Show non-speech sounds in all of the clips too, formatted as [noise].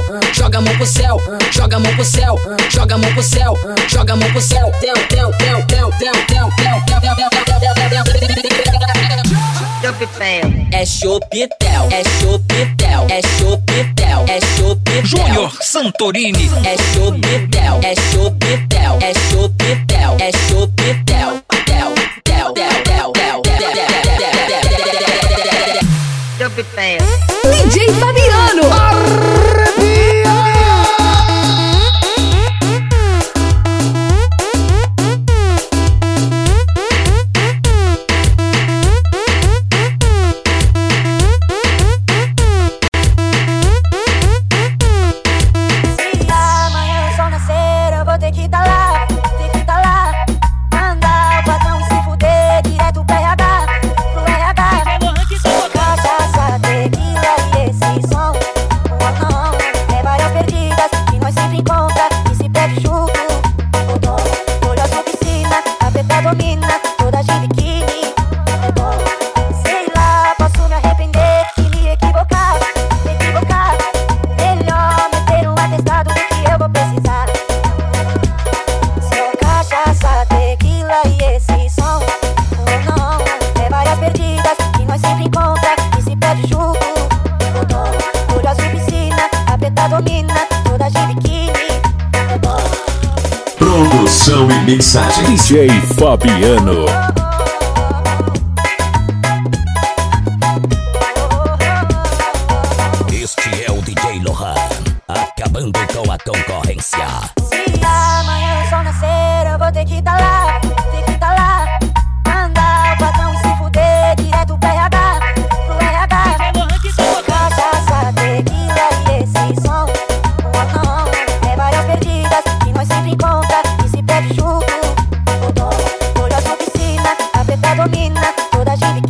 céu, joga a mão pro céu, joga a mão pro céu, joga a mão pro céu, joga a mão pro céu. Del, del, del, del, del, del, del. É chopitel, é chopitel, é chopitel, é chopitel. Júnior Santorini. É chopitel, é chopitel, é chopitel, é chopitel. Del, del, del, del, del, del, del, del, del, del, del, del. DJ Fabiano. mensagem. DJ Fabiano. toda gente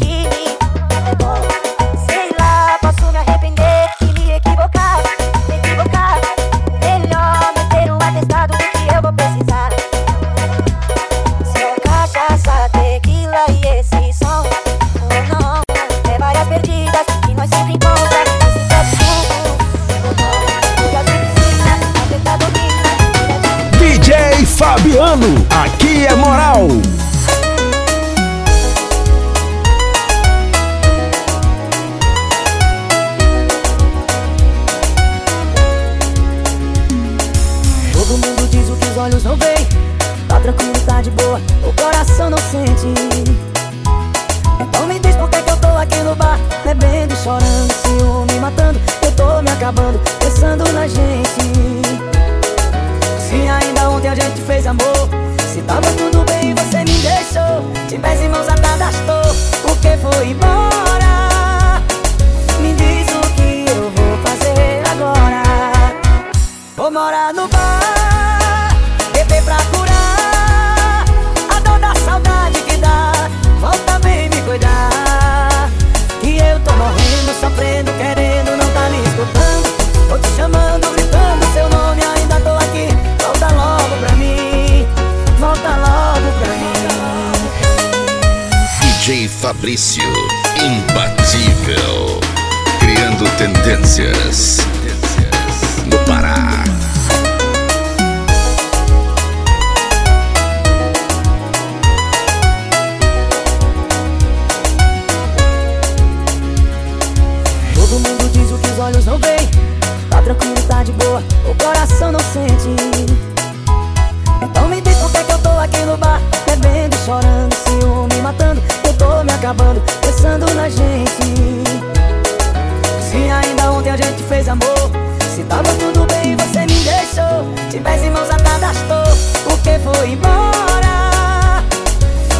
mãos atadas tô, por que foi embora?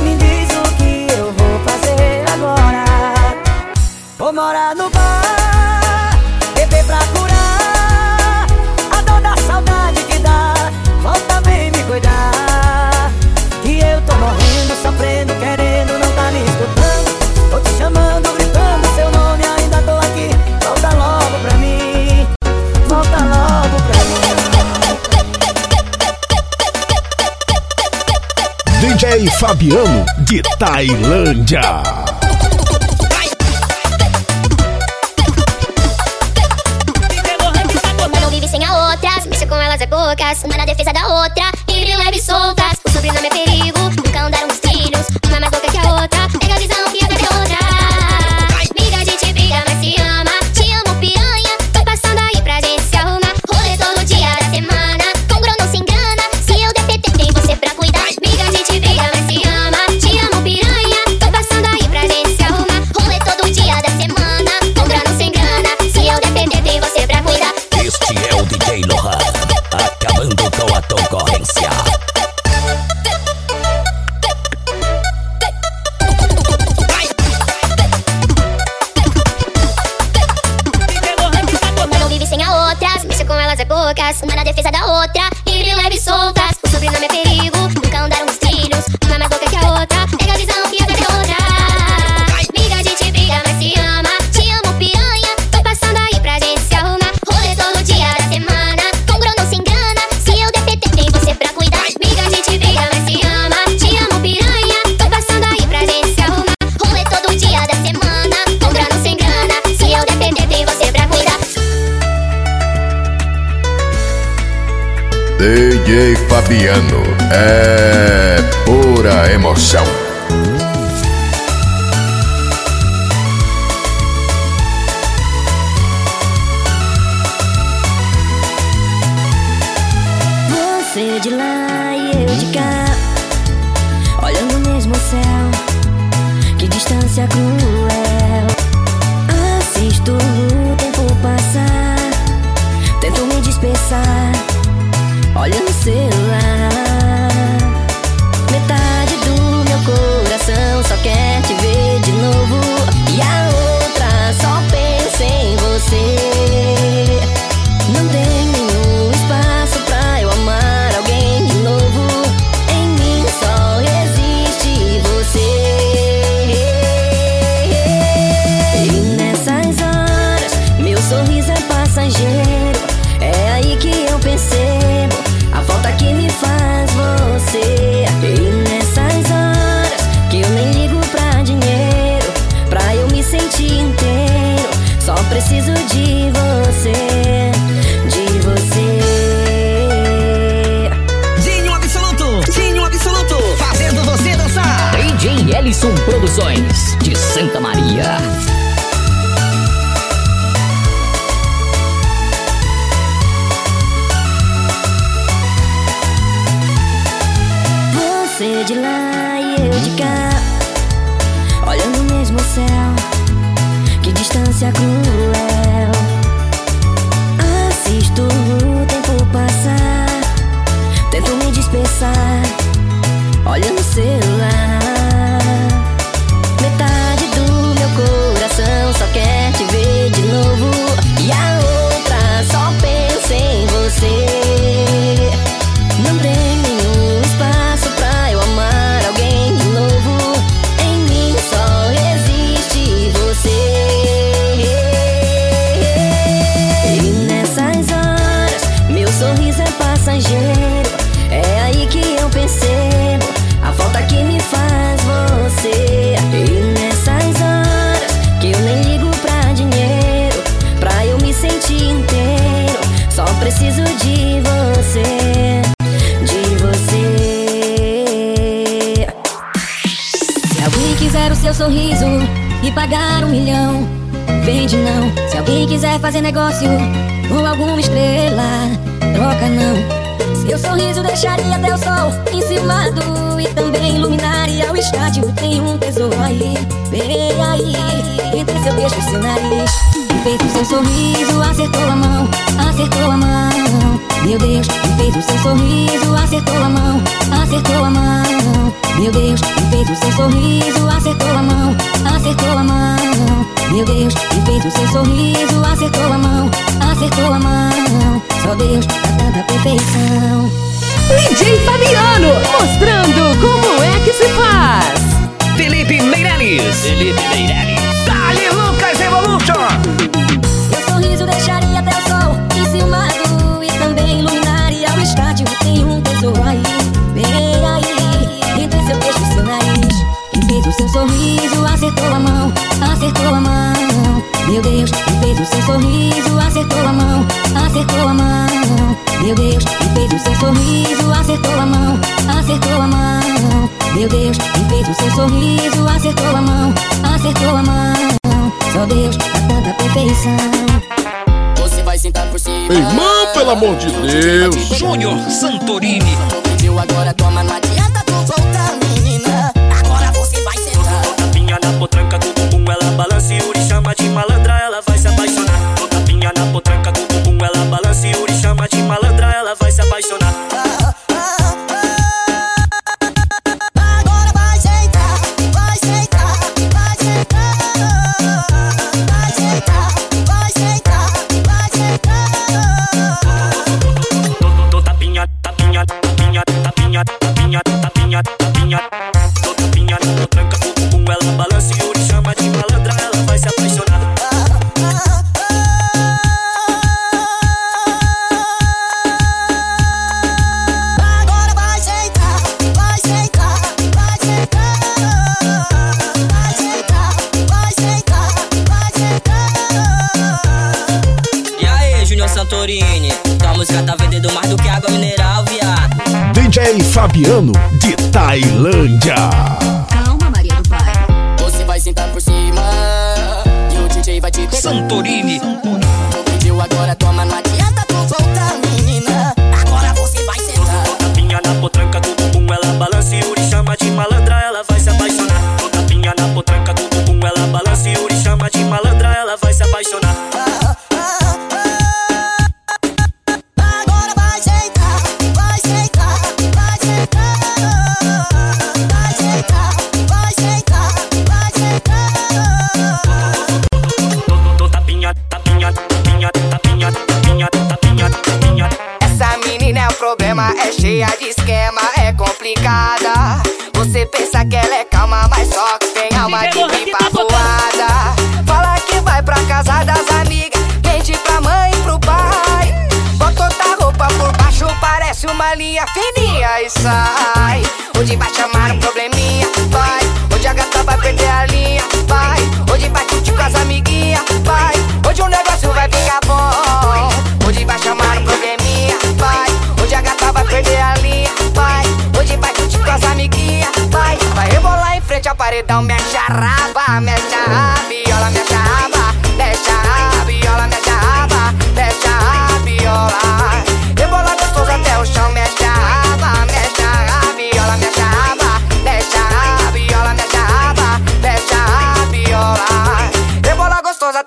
Me diz o que eu vou fazer agora. Vou morar no te de Tailândia. De lá e eu de cá Olhando o mesmo céu Que distância cruel. Assisto o tempo passar Tento me dispersar Olha no celular. Metade do meu coração Só quer te ver de novo E a outra só pensa em você Ellison Produções, de Santa Maria. Você de lá e eu de cá Olhando o mesmo céu Que distância cruel Assisto o tempo passar Tento me dispersar Olha no celular quiser fazer negócio com alguma estrela, troca não. Seu sorriso deixaria até o sol encimado e também iluminaria o estádio. Tem um tesouro aí, bem aí, entre seu queixo e seu nariz. Fez o seu sorriso, acertou a mão, acertou a mão. Meu Deus, e fez o seu sorriso, acertou a mão, acertou a mão. Meu Deus, e fez o seu sorriso, acertou a mão, acertou a mão. Meu Deus, e fez o seu sorriso, acertou a mão, acertou a mão. Só Deus dá tanta perfeição. DJ Fabiano, mostrando como é que se faz. Felipe Meirelles. Felipe Meirelles. Dali Lucas Evolution. cachorro aí, vem aí. Entre seu peixe e seu nariz Quem fez o seu sorriso acertou a mão, acertou a mão. Meu Deus, quem fez o seu sorriso acertou a mão, acertou a mão. Meu Deus, quem fez o seu sorriso acertou a mão, acertou a mão. Meu Deus, quem fez o seu sorriso acertou a mão, acertou a mão. Só Deus a tanta perfeição sentar por cima. Irmão, pelo amor de Deus! Júnior Santorini. Pediu agora, toma, não adianta tu voltar. Né?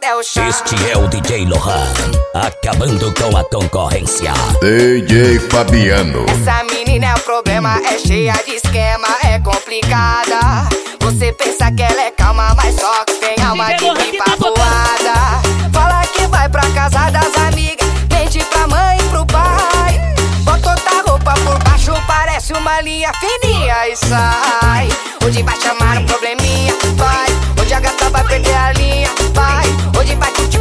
é o. Este é o DJ Lohan, acabando com a concorrência. DJ Fabiano. Essa menina é um problema, é cheia de esquema, é complicada. Você pensa que ela é calma, mas só que tem alma de pipa voada. Fala que vai pra casa das amigas, mente pra mãe e pro pai. Botou outra roupa por baixo, parece uma linha fininha e sai. Onde vai chamar um probleminha, vai. Onde a gata vai perder a linha, vai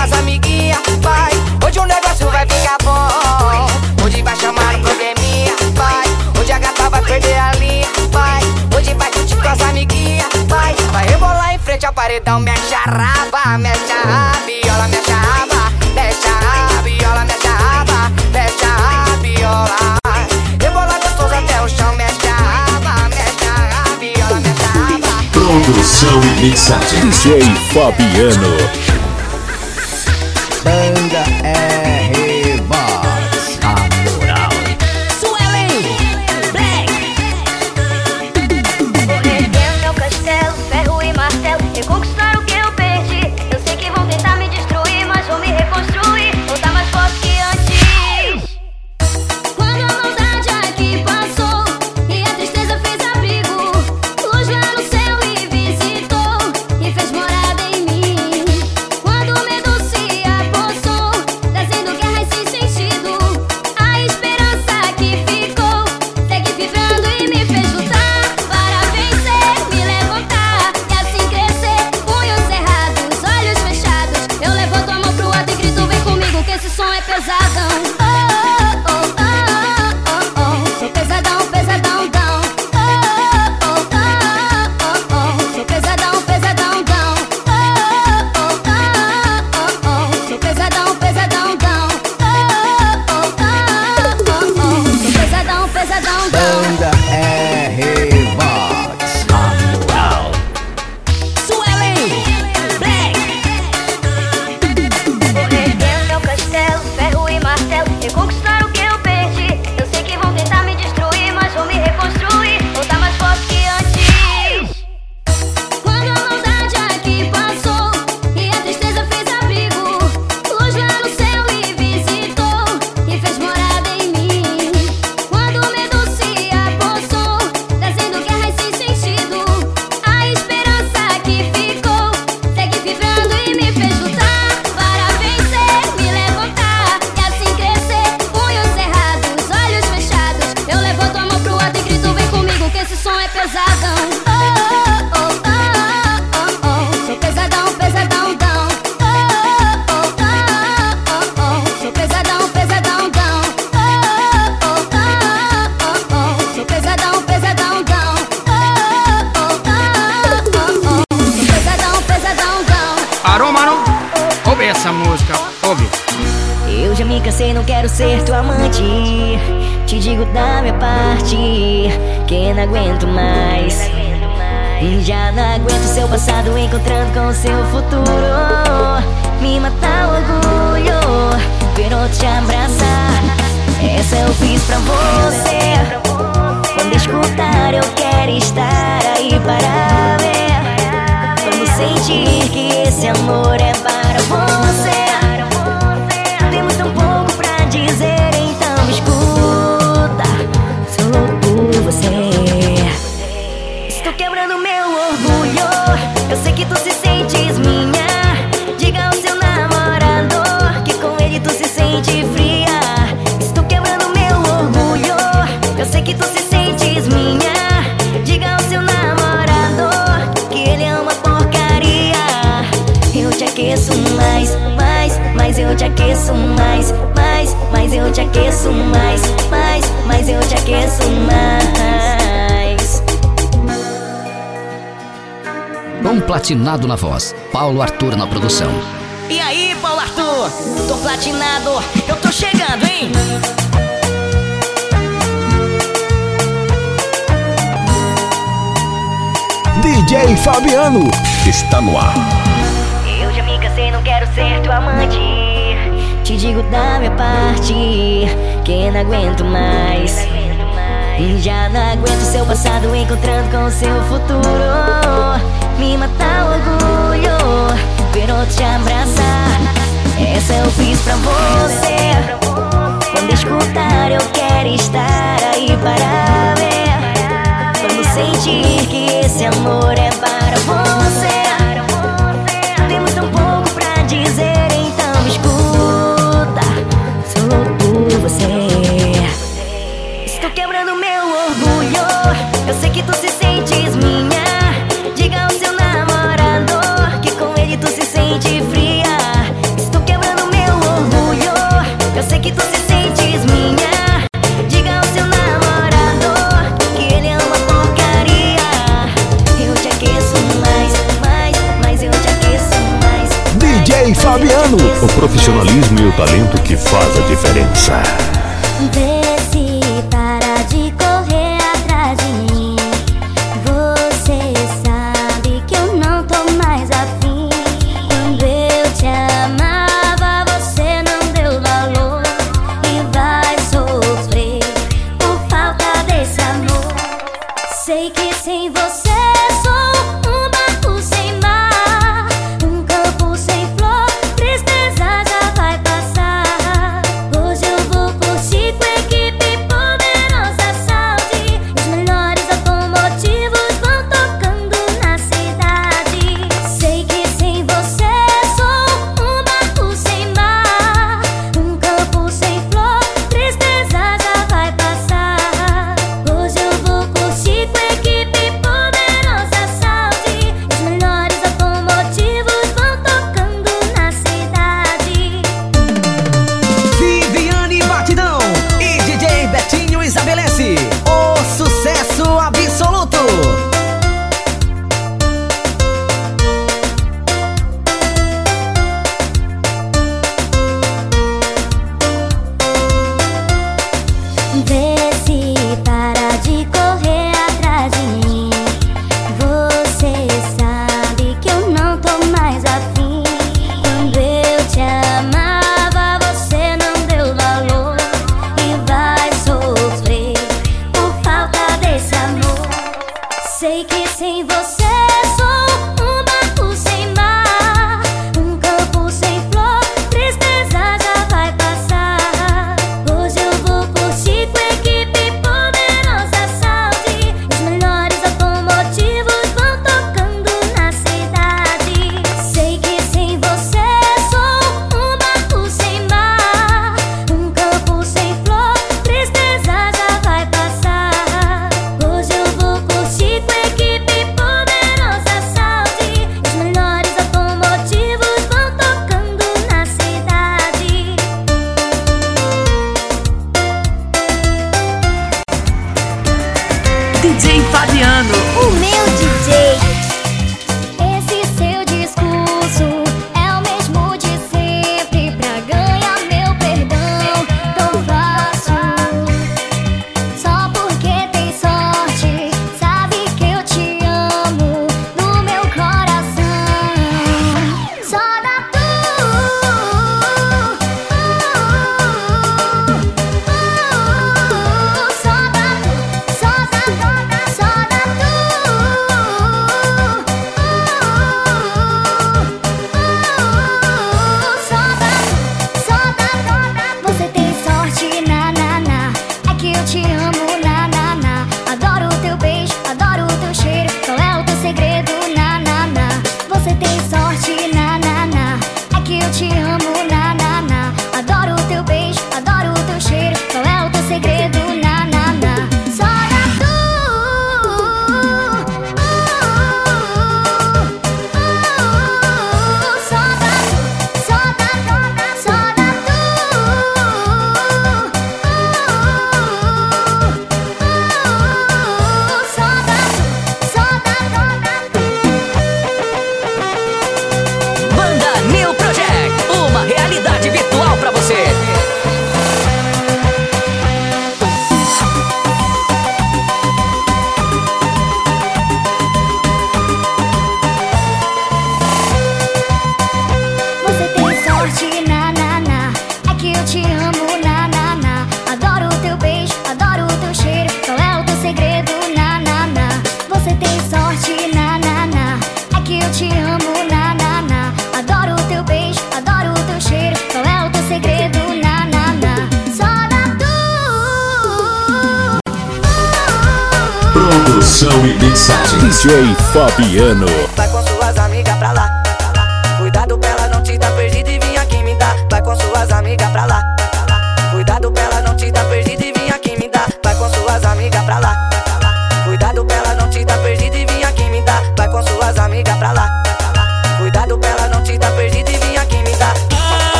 as amiguinhas, vai. Hoje o negócio vai ficar bom. Hoje vai chamar o probleminha, vai. Hoje a gata vai perder a linha, vai. Hoje vai curtir com as amiguinhas, vai. Vai rebolar em frente ao paredão, mexe a raba, mexe a raba, viola, mexe a raba, mexe a raba, viola, mexe a raba, mexe a viola. Rebolar gostoso até o chão, mexe a raba, mexe a viola, mexe a raba. Produção e mixagem. DJ Fabiano. Hey. down, down. te aqueço mais, mais, mas eu te aqueço mais, mais, mas eu te aqueço mais. Bom platinado na voz, Paulo Arthur na produção. E aí, Paulo Arthur? Tô platinado, eu tô chegando, hein? DJ Fabiano está no ar. Eu já me cansei, não quero ser tua amante. Te digo da minha parte que não aguento mais. Já não aguento seu passado encontrando com seu futuro. Me matar o orgulho, ver outro te abraçar. Essa eu fiz pra você. Quando escutar, eu quero estar aí para ver. Quando sentir que esse amor é para você. Temos tão pouco pra dizer. Eu sei que tu se sentes minha. Diga ao seu namorado que com ele tu se sente fria. Estou quebrando meu orgulho. Eu sei que tu se sentes minha. Diga ao seu namorado que ele é uma porcaria. Eu te aqueço mais, mais, mas eu te aqueço mais. DJ Fabiano, o profissionalismo e o talento que faz a diferença.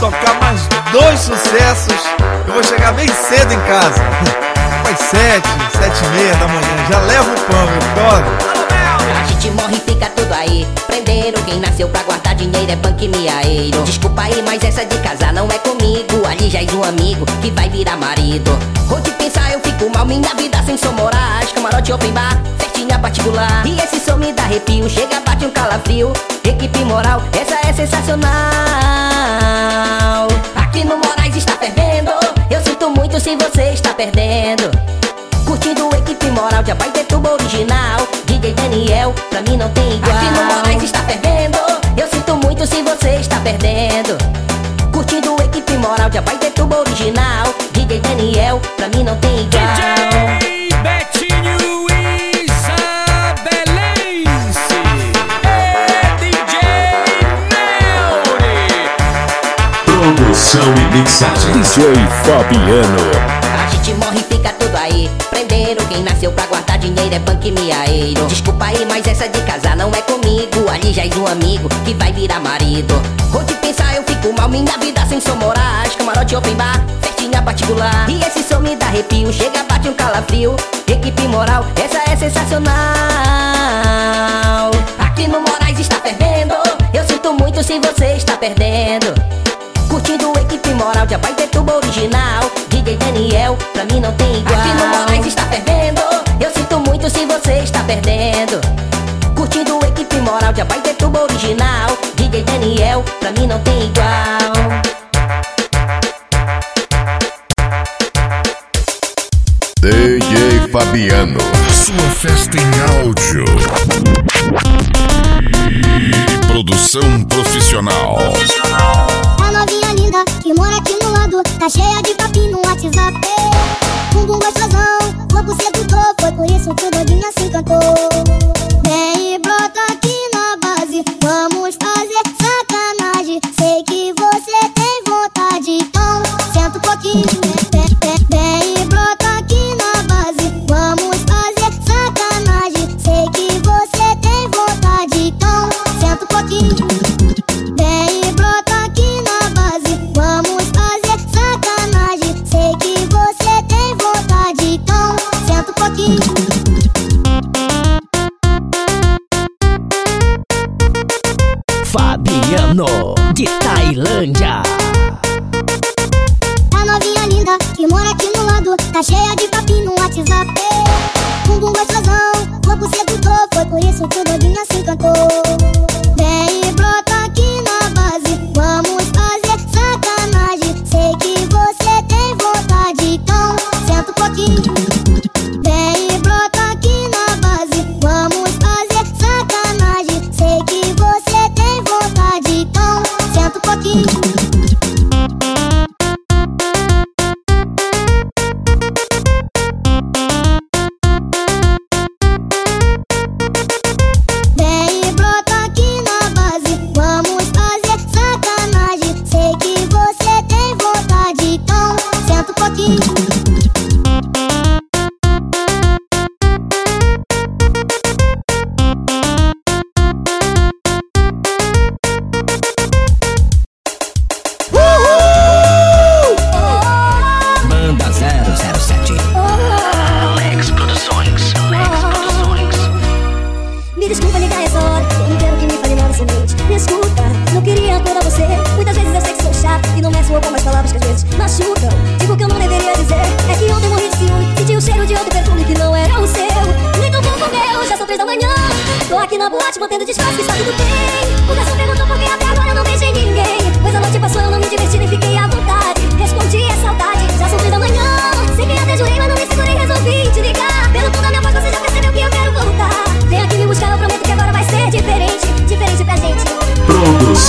Tocar mais dois sucessos, eu vou chegar bem cedo em casa. Às sete, sete e meia da manhã. Já levo o pão, meu pobre. A gente morre e fica tudo aí. Prenderam quem nasceu pra guardar dinheiro é punk miaeiro. Desculpa aí, mas essa de casar não é comigo. Ali já é um amigo que vai virar marido. Vou te pensar, eu fico mal. Minha vida sem som morais. Camarote open bar, festinha particular. E esse som me dá arrepio. Chega, bate um calafrio. Equipe moral, essa é sensacional. Aqui no Moraes está fervendo. Eu sinto muito se você está perdendo. Curtindo equipe moral de Abaitetuba original DJ Daniel, pra mim não tem igual Aqui no Moraes está fervendo Eu sinto muito se você está perdendo Curtindo equipe moral de Abaitetuba original DJ Daniel, pra mim não tem igual DJ Produção e mixagem. DJ Fabiano. A gente morre e fica tudo aí. Prenderam quem nasceu pra guardar dinheiro é punk miaeiro. Desculpa aí, mas essa de casar não é comigo. Ali já é um amigo que vai virar marido. Vou te pensar, eu fico mal. Minha vida sem som morais. Camarote open bar, festinha particular. E esse som me dá arrepio. Chega, bate um calafrio. Equipe moral, essa é sensacional. Aqui no Moraes está fervendo. Eu sinto muito se você está perdendo. Curtindo equipe moral de Abaitetuba original DJ Daniel, pra mim não tem igual Aqui no Moraes está fervendo Eu sinto muito se você está perdendo Curtindo equipe moral de Abaitetuba original DJ Daniel, pra mim não tem igual DJ Fabiano. Sua festa em áudio. E produção profissional. Novinha linda que mora aqui no lado. Tá cheia de papinho no WhatsApp. Bumbum gostosão, corpo sedutor Foi por isso que o doidinho se encantou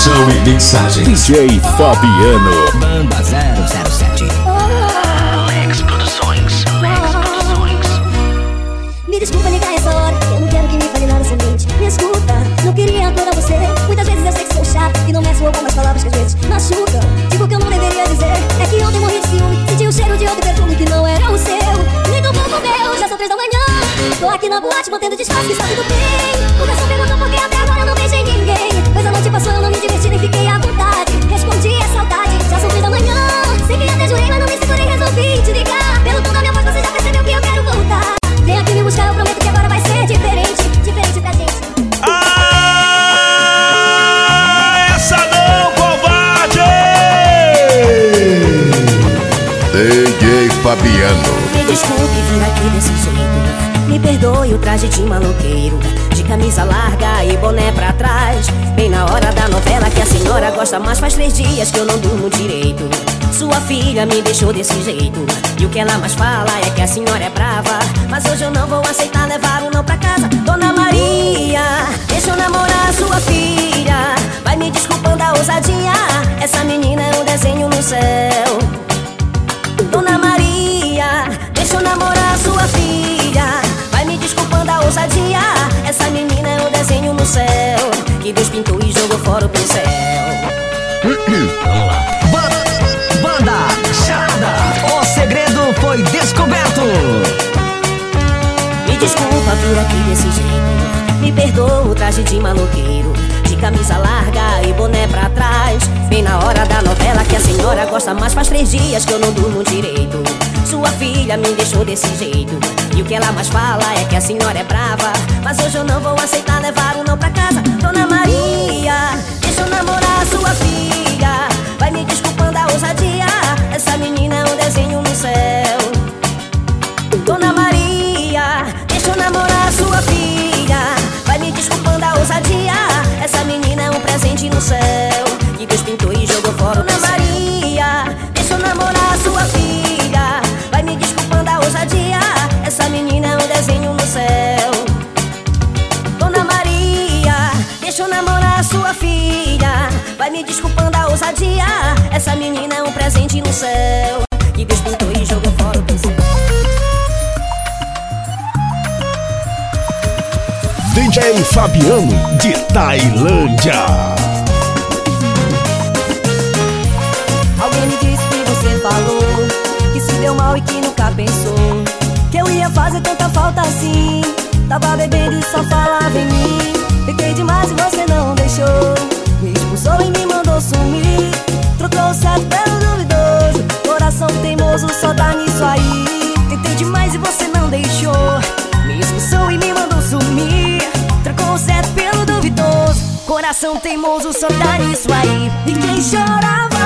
Produção e mixagem. DJ Fabiano. Banda 007. Alex Produções. Alex Produções. Me desculpa ligar essa hora, eu não quero que me fale nada somente. Me escuta, não queria acordar você. Muitas vezes eu sei que sou chato e não meço algumas palavras que às vezes machucam. Digo que eu não deveria dizer, é que ontem morri de ciúme. Senti o cheiro de outro perfume que não era o seu. Nem tão pouco meu, já são três da manhã. Tô aqui na boate mantendo disfarce, está tudo bem. O garçom perguntou por que até agora eu não beijei ninguém. Pois a noite passou, eu não me diverti nem fiquei à vontade. Respondi, é saudade, já são três da manhã. Sei que até jurei, mas não me segurei, resolvi te ligar. Pelo tom da minha voz, você já percebeu que eu quero voltar. Vem aqui me buscar, eu prometo que agora vai ser diferente. Diferente pra gente. Essa não, covarde! DJ Fabiano. Me desculpe vir aqui desse jeito. Me perdoe o traje de maloqueiro. Camisa larga e boné pra trás. Bem na hora da novela que a senhora gosta mais. Faz três dias que eu não durmo direito. Sua filha me deixou desse jeito. E o que ela mais fala é que a senhora é brava. Mas hoje eu não vou aceitar levar o não pra casa. Dona Maria, deixa eu namorar sua filha. Vai me desculpando a ousadia. Essa menina é um desenho no céu. Dona Maria, deixa eu namorar sua filha. Ousadia. Essa menina é um desenho no céu. Que Deus pintou e jogou fora o pincel. Vamos lá. Banda, Charada. O segredo foi descoberto. Me desculpa vir aqui desse jeito. Me perdoa o traje de maloqueiro. De camisa larga e boné pra trás. Bem na hora da novela que a senhora gosta mais. Faz três dias que eu não durmo direito. Sua filha me deixou desse jeito. E o que ela mais fala é que a senhora é brava. Mas hoje eu não vou aceitar levar o não pra casa. Dona Maria, Vai me desculpando a ousadia. Essa menina é um presente no céu. Que Deus pintou e jogou fora o pincel. DJ Fabiano de Tailândia. Alguém me disse que você falou Que se deu mal e que nunca pensou Que eu ia fazer tanta falta assim Tava bebendo e só falava em mim Tentei demais e você não deixou Abusou e me mandou sumir. Trocou o certo pelo duvidoso. Coração teimoso só dá nisso aí. Tentei demais e você não deixou. Me expulsou e me mandou sumir. Trocou o certo pelo duvidoso. Coração teimoso só dá nisso aí. E quem chorava.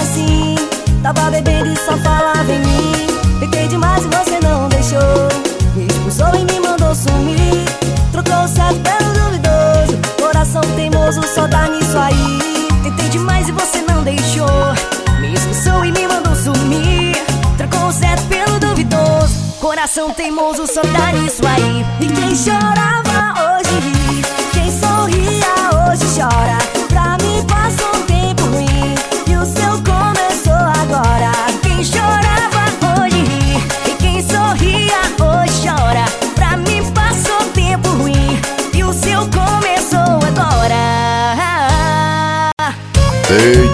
assim. Tava bebendo e só falava em mim. Fiquei demais e você não deixou. Me expulsou e me mandou sumir. Trocou o certo pelo duvidoso. Coração teimoso só dá nisso aí. Tentei demais e você não deixou. Me expulsou e me mandou sumir. Trocou o certo pelo duvidoso. Coração teimoso só dá nisso aí. E quem chorava hoje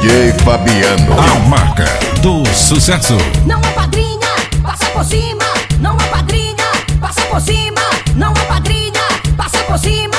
DJ Fabiano. A marca do sucesso. Não é padrinha, passa por cima. Não é padrinha, passa por cima. Não é padrinha, passa por cima.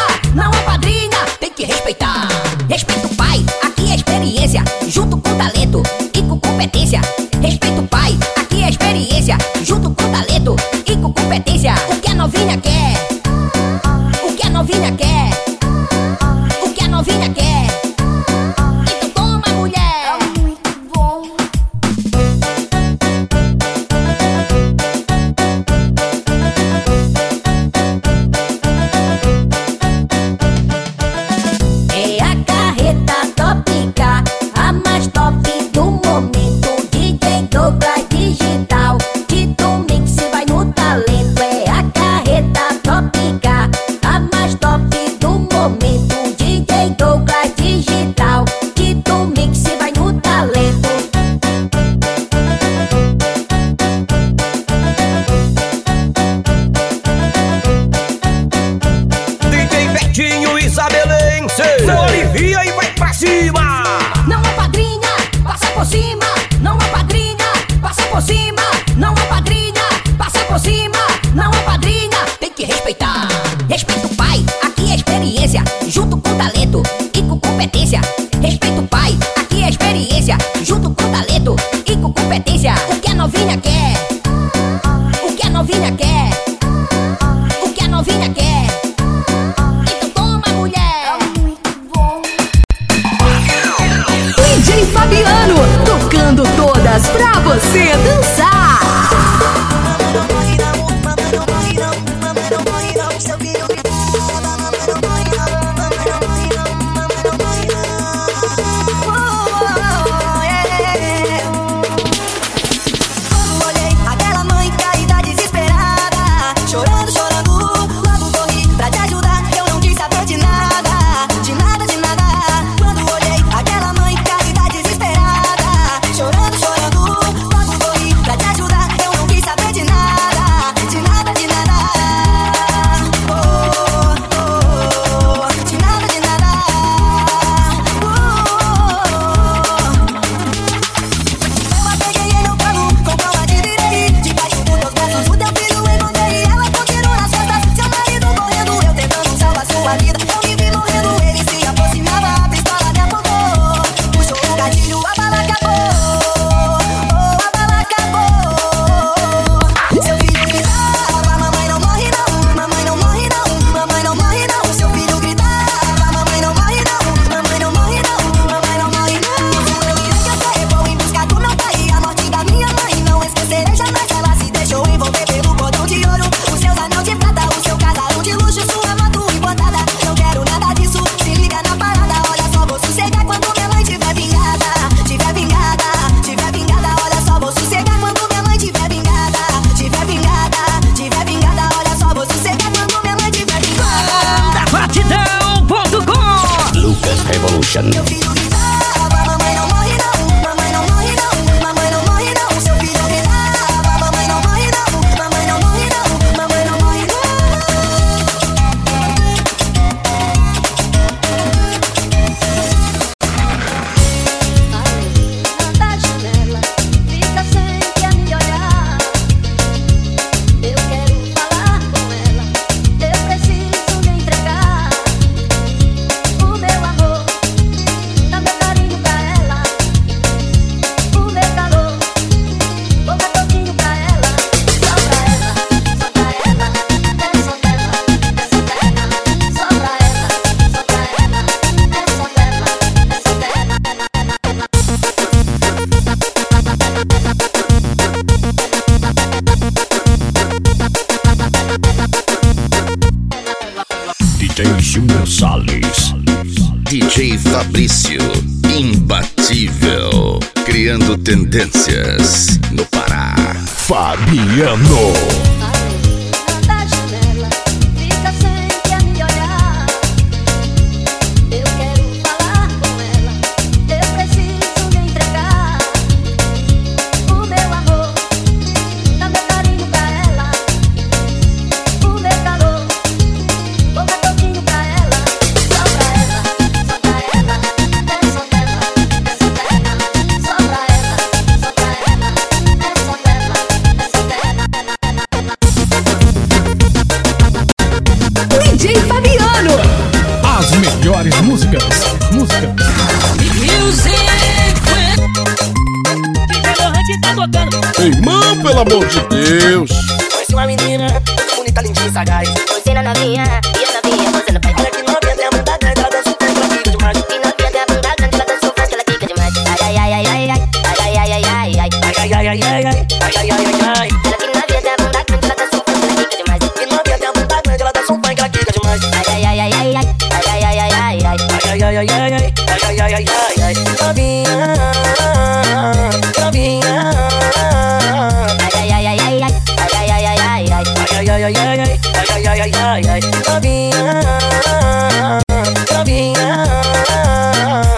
Tendências no Pará. Fabiano.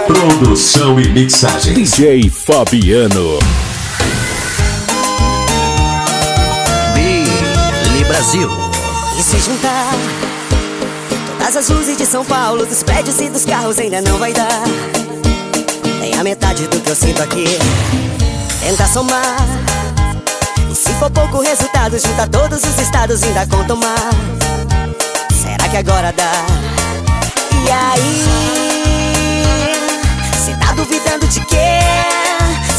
Produção e mixagem. DJ Fabiano. Billy Brasil. E se juntar Todas as luzes de São Paulo Dos prédios e dos carros ainda não vai dar Nem a metade do que eu sinto aqui Tenta somar E se for pouco resultado Junta todos os estados ainda com tomar Será que agora dá? E aí? Duvidando de quê?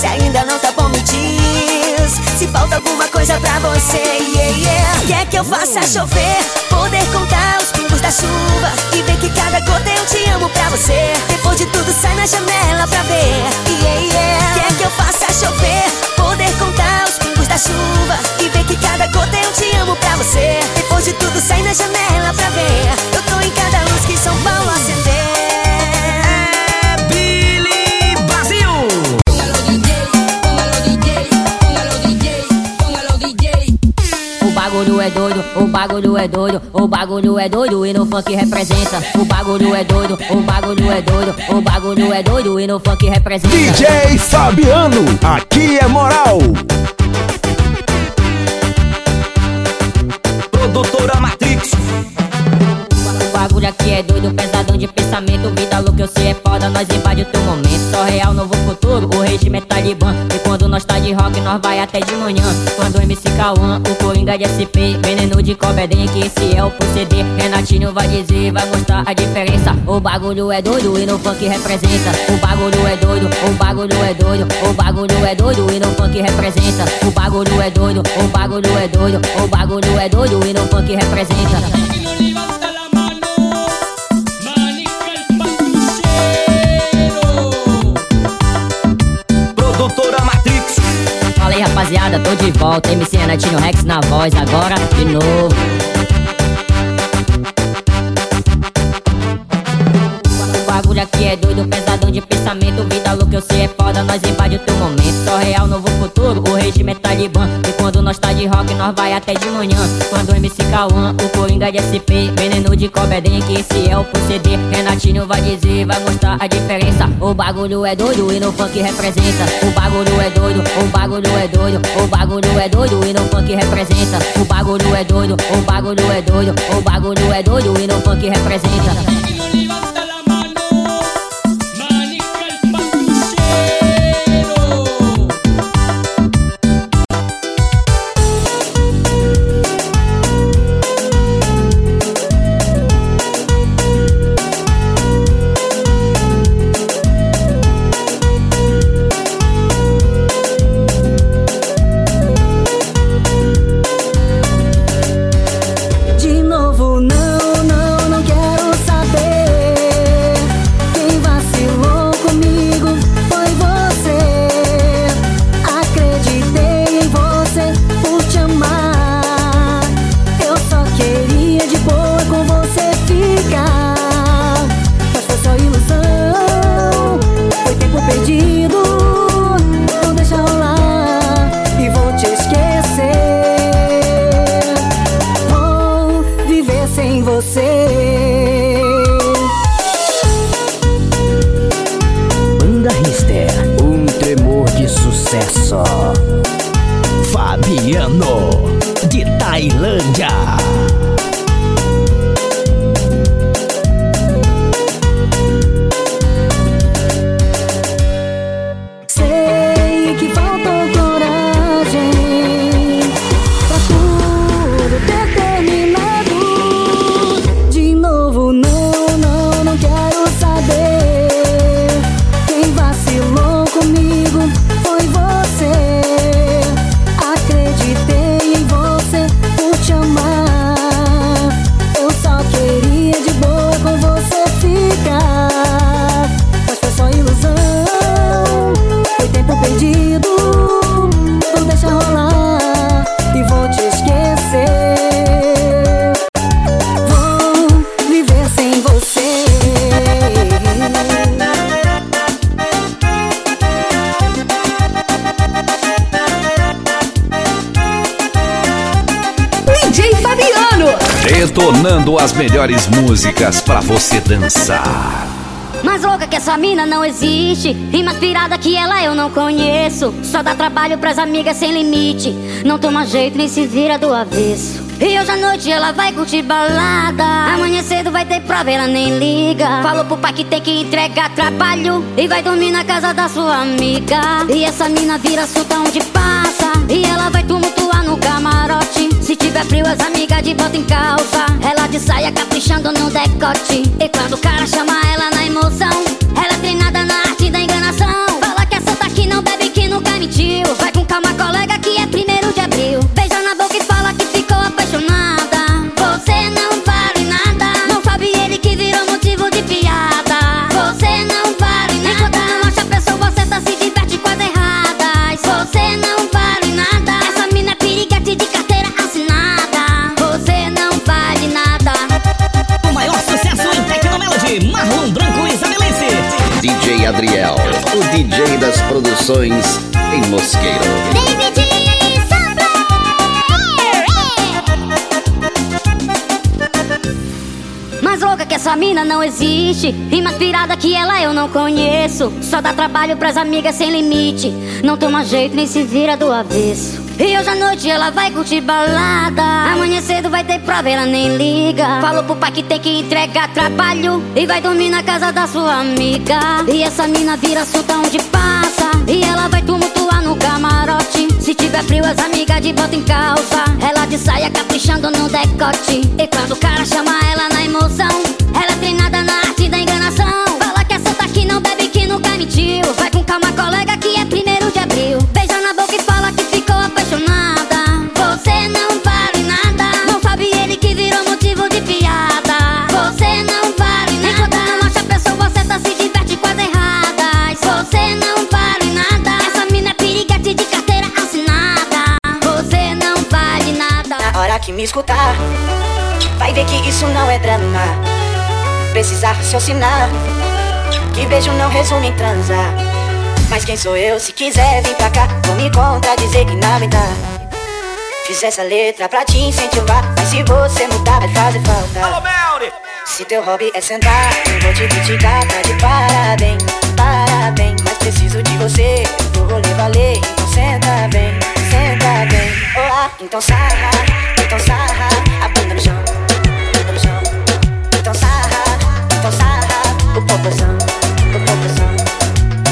Se ainda não tá bom me diz Se falta alguma coisa pra você yeah, yeah. Quer que eu faça chover? Poder contar os pingos da chuva E ver que cada gota eu te amo pra você Depois de tudo sai na janela pra ver yeah, yeah. Quer que eu faça chover? Poder contar os pingos da chuva E ver que cada gota eu te amo pra você Depois de tudo sai na janela pra ver Eu tô em cada luz que São Paulo acender bagulho é doido, o bagulho é doido, o bagulho é doido e no funk representa. O bagulho é doido, o bagulho é doido, o bagulho é doido e no funk representa. DJ Fabiano. Aqui é moral. Produtora Matrix. O bagulho aqui é doido, pesadão de pensamento. Vida louca, eu sei é foda, nós invade o teu momento. Só real, novo futuro, o regime é talibã. E quando nós tá de rock, nós vai até de manhã. Quando o MC Cauã, o Coringa de SP, veneno de cobedem, que esse é o proceder. Renatinho vai dizer, vai mostrar a diferença. O bagulho é doido e no funk representa. O bagulho é doido, o bagulho é doido, o bagulho é doido e no funk representa. O bagulho é doido, o bagulho é doido, o bagulho é doido e no funk representa. Rapaziada, tô de volta. MC Renatinho Rex na voz, agora de novo. O bagulho aqui é doido, pesadão de pensamento. Vida louca, eu sei é foda, nós invade o teu momento. Só real, novo futuro, o regime é talibã. Tá de rock, nós vai até de manhã. Quando o MC Cauã, o Coringa de SP, veneno de cobedem, que esse é o proceder. Renatinho vai dizer, vai mostrar a diferença. O bagulho é doido e no funk representa. O bagulho é doido, o bagulho é doido, o bagulho é doido e no funk representa. O bagulho é doido, o bagulho é doido, o bagulho é doido e no funk representa. Detonando as melhores músicas pra você dançar. Mais louca que essa mina não existe. Mais pirada que ela eu não conheço. Só dá trabalho pras amigas sem limite. Não toma jeito nem se vira do avesso. E hoje à noite ela vai curtir balada. Amanhã cedo vai ter prova, ela nem liga. Falou pro pai que tem que entregar trabalho. E vai dormir na casa da sua amiga. E essa mina vira assunto onde Frio as amigas de bota em calça Ela de saia caprichando no decote. E quando o cara chama ela na emoção DJ das produções em Mosqueiro. Mais louca que essa mina não existe. Mais pirada que ela eu não conheço. Só dá trabalho pras amigas sem limite. Não toma jeito nem se vira do avesso E hoje à noite ela vai curtir balada. Amanhã cedo vai ter prova, ela nem liga. Falou pro pai que tem que entregar trabalho E vai dormir na casa da sua amiga. E essa mina vira assunto onde passa. E ela vai tumultuar no camarote. Se tiver frio as amigas de bota em calça. Ela de saia caprichando no decote. E quando o cara chama ela na emoção Ela é treinada na arte da enganação. Fala que é santa que não bebe que nunca mentiu. Vai com calma colega me escutar, vai ver que isso não é drama. Precisa raciocinar, que beijo não resume em transar. Mas quem sou eu? Se quiser vir pra cá, vou me contradizer e não me dar. Fiz essa letra pra te incentivar, mas se você mudar vai fazer falta. Se teu hobby é sentar, eu vou te criticar, tá de parabéns, parabéns. Mas preciso de você, vou rolê valer, então senta bem, senta bem. Olá, então sarra, então sarra, a bunda no chão, bunda no chão. Então sarra, então sarra, o popozão, o popozão.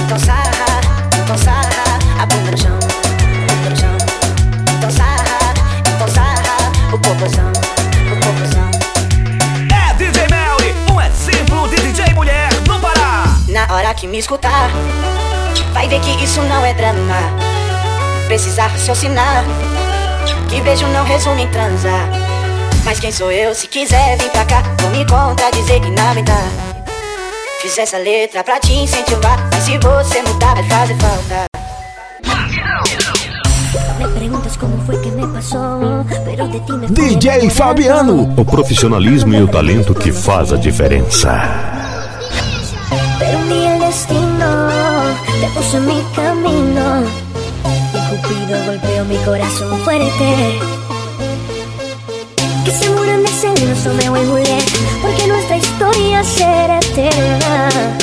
Então sarra, então sarra, a bunda no chão, bunda no chão. Então sarra, então sarra, o popozão, o popozão. É DJ Melly, um exemplo de DJ mulher no Pará. Na hora que me escutar, vai ver que isso não é drama. Precisa raciocinar, que beijo não resume em transar. Mas quem sou eu? Se quiser vir pra cá, vou me contradizer e não me dar. Fiz essa letra pra te incentivar, mas se você mudar vai fazer falta. Me preguntas cómo fue que me pasó, pero de ti me fui DJ. Fabiano, o profissionalismo e o talento que faz a diferença. Pero el destino te puso en mi camino. Cupido golpeó mi corazón fuerte. Que se muran de celos Romeo y Julieta, porque nuestra historia será eterna.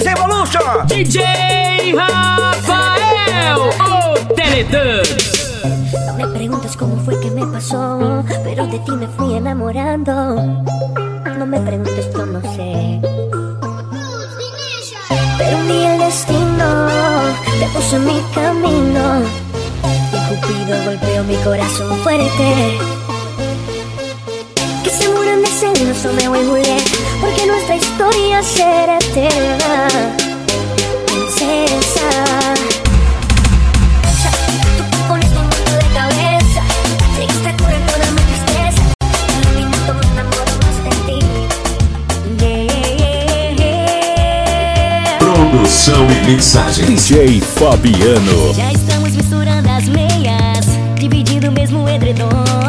Lucas Evolution DJ Rafael, o Teletubbies. No me preguntas cómo fue que me pasó, pero de ti me fui enamorando. No me preguntes, yo no sé. Pero un día el destino te puso en mi camino. Y Cupido golpeó mi corazón fuerte. Que se muran de celos Romeo y Juliet, porque nuestra historia será eterna. Princesa. Produção e mixagem. DJ Fabiano. Já estamos misturando as meias, dividindo o mesmo edredom.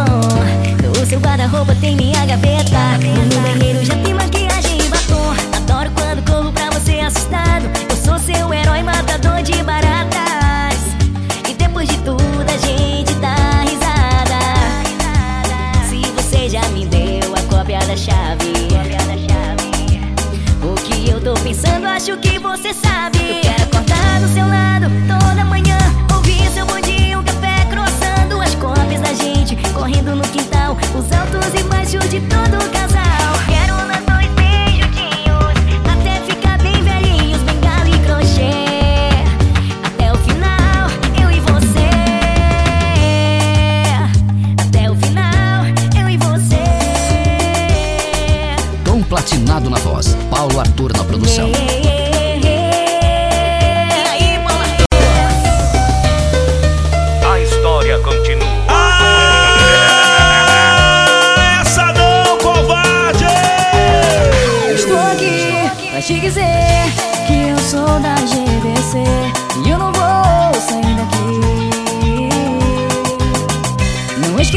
Guarda-roupa tem minha gaveta. No meu banheiro já tem maquiagem e batom. Adoro quando corro pra você assustado. Eu sou seu herói matador de baratas. E depois de tudo a gente dá risada. Se você já me deu a cópia da chave. O que eu tô pensando, acho que você sabe. Eu quero acordar do seu lado toda manhã. Baixos de todo casal. Quero nós dois bem juntinhos. Até ficar bem velhinhos, bengala e crochê. Até o final, eu e você. Até o final, eu e você. Tom Platinado na voz, Paulo Arthur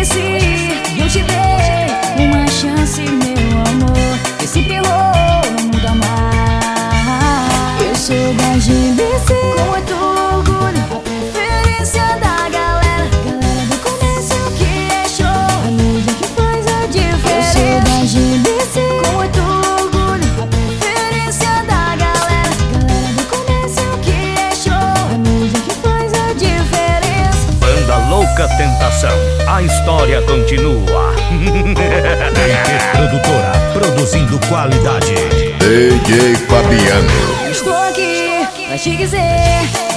esqueci, eu te A história continua. [laughs] Produtora, produzindo qualidade. DJ Fabiano. Estou aqui pra te dizer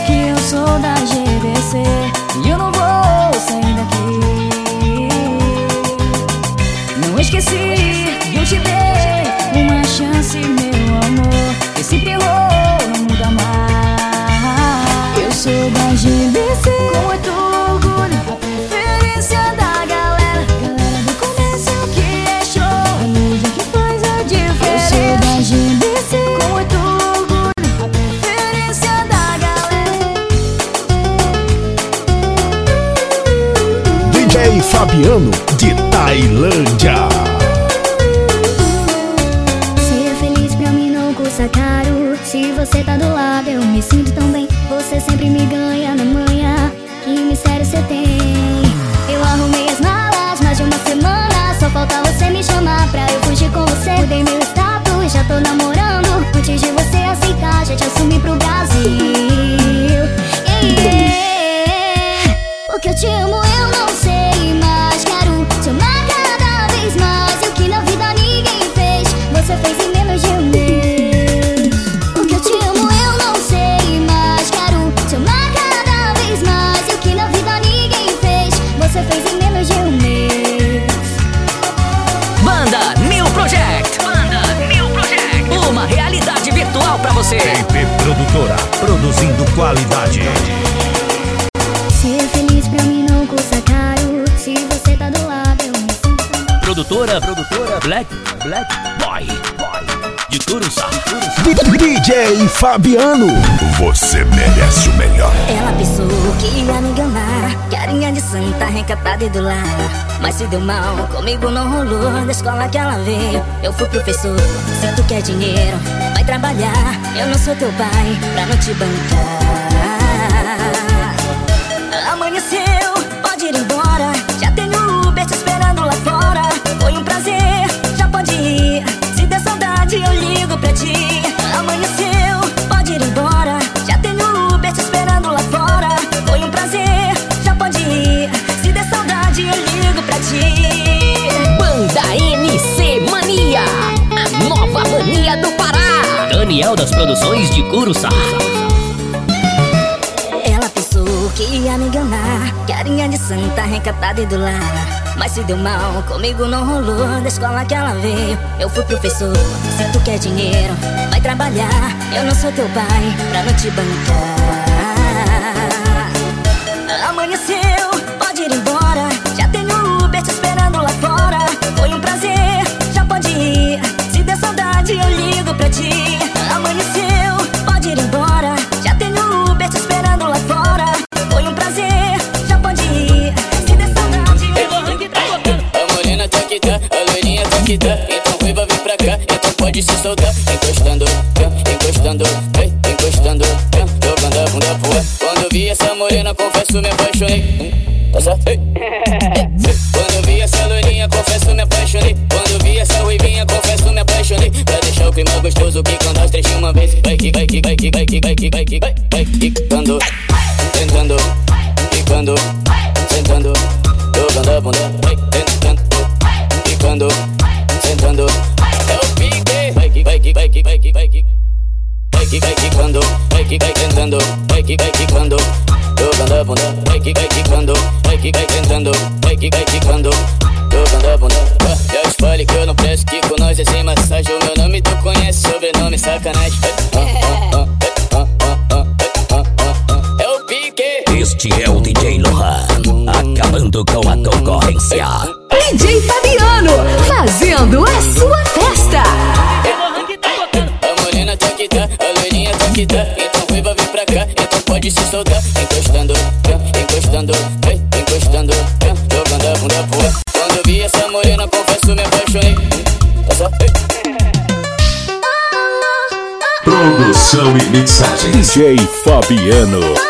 que eu sou da GBC e eu não vou sair daqui. Não esqueci, eu te dei uma chance, meu amor. Esse pirou não muda mais. Eu sou da GBC com muito orgulho, DJ Fabiano de Tailândia. Ser feliz pra mim não custa caro. Se você tá do lado eu me sinto tão bem. Você sempre me ganha na manhã. Que mistério você tem? Eu arrumei as malas mais de uma semana. Só falta você me chamar pra eu fugir com você. Mudei meu status, já tô namorando. Antes de você aceitar, já te assumi pro Brasil qualidade. Ser feliz pra mim não custa caro. Se você tá do lado, eu me sinto. Produtora, produtora Black, Black Boy, Boy. De Curuçá. DJ Fabiano. Você merece o melhor. Ela pensou que ia me enganar Carinha de santa, recatada e do lar Mas se deu mal, comigo não rolou Da escola que ela veio, eu fui professor Se tu quer dinheiro, trabalhar. Eu não sou teu pai, pra não te bancar Daniel das Produções de Curuçá. Ela pensou que ia me enganar Carinha de santa, recatada e do lar. Mas se deu mal, comigo não rolou Da escola que ela veio, eu fui professor Se tu quer dinheiro, vai trabalhar. Eu não sou teu pai, pra não te bancar entrando, vai que vai quicando. Jogando a bunda, vai que vai quicando, vai que vai entrando, vai que vai quicando. Jogando a bunda, já te que eu não presto, que com nós é sem massagem. O meu nome tu conhece, sobrenome sacanagem. É o pique. Este é o DJ Lohan, acabando com a concorrência. É DJ Fabiano, fazendo a sua festa. É a menina tem que tá, a loirinha tem que tá. Ruiva vem pra cá, então pode se soltar Encostando, encostando, encostando Jogando a bunda pro ar Quando eu vi essa morena, confesso, me apaixonei Tá. Produção e mixagem. DJ Fabiano.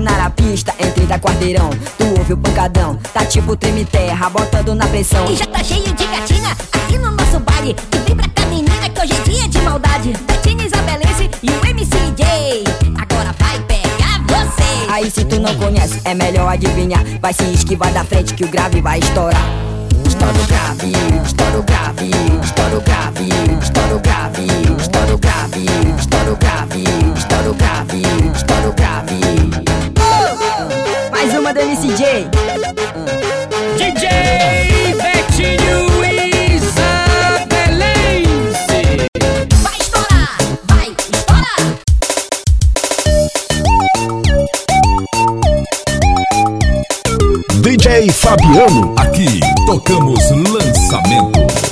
Dominar a pista Entre da quarteirão, tu ouve o pancadão Tá tipo treme terra, botando na pressão E já tá cheio de gatinha aqui no nosso baile. E vem pra cá, menina, que hoje é dia de maldade. Betinho Isabelense e o MCJ. Agora vai pegar você. Aí se tu não conhece, é melhor adivinhar Vai se esquivar da frente que o grave vai estourar Estouro grave, estouro grave, estouro grave, estouro grave, estouro grave, estouro grave, estouro grave, estouro grave cima do MC J. DJ Betinho Isabelense. Vai estourar, vai estourar. DJ Fabiano, aqui tocamos lançamento.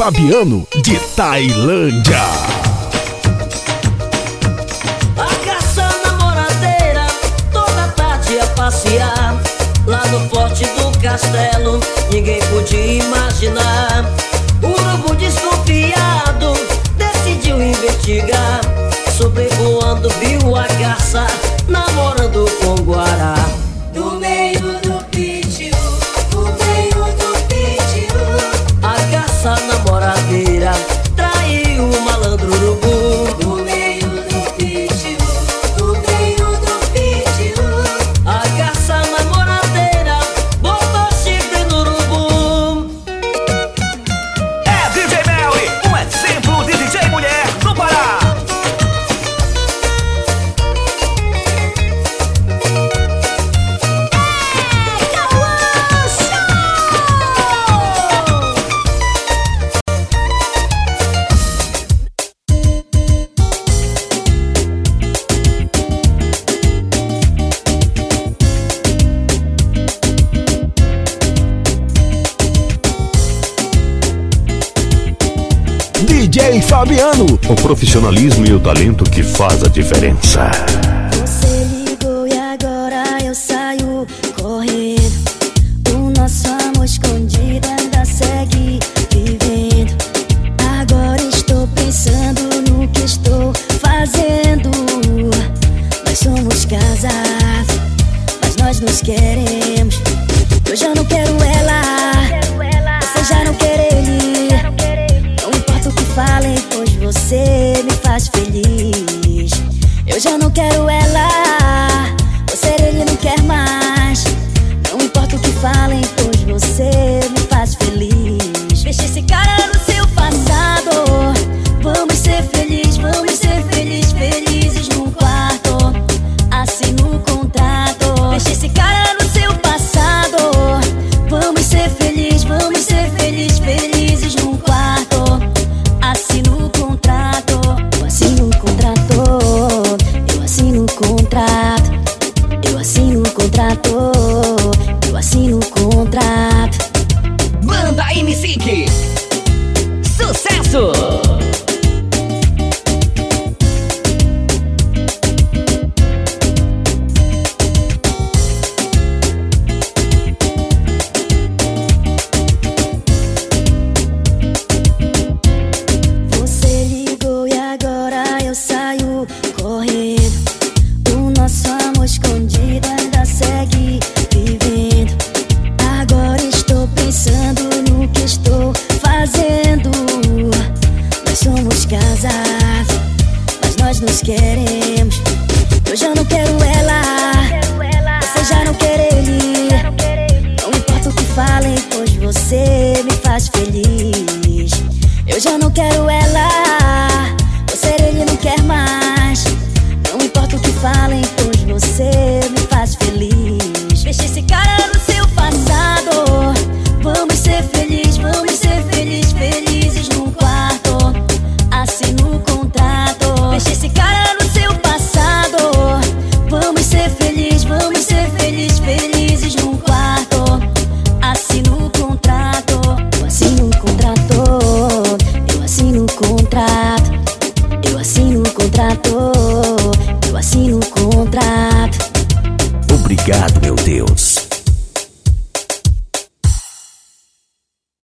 Fabiano de Tailândia. A garça namoradeira toda tarde a passear lá no forte do castelo. Ninguém podia imaginar profissionalismo e o talento que faz a diferença. Hoje eu não quero ela.